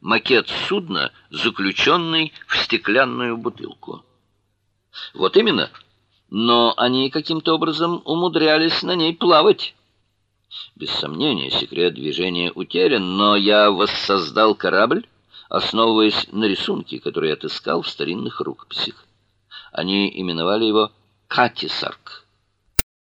макет судна, заключенный в стеклянную бутылку. Вот именно. Но они каким-то образом умудрялись на ней плавать. Без сомнения, секрет движения утерян, но я воссоздал корабль, основываясь на рисунке, который отыскал в старинных рукописях. Они именовали его Катисарк.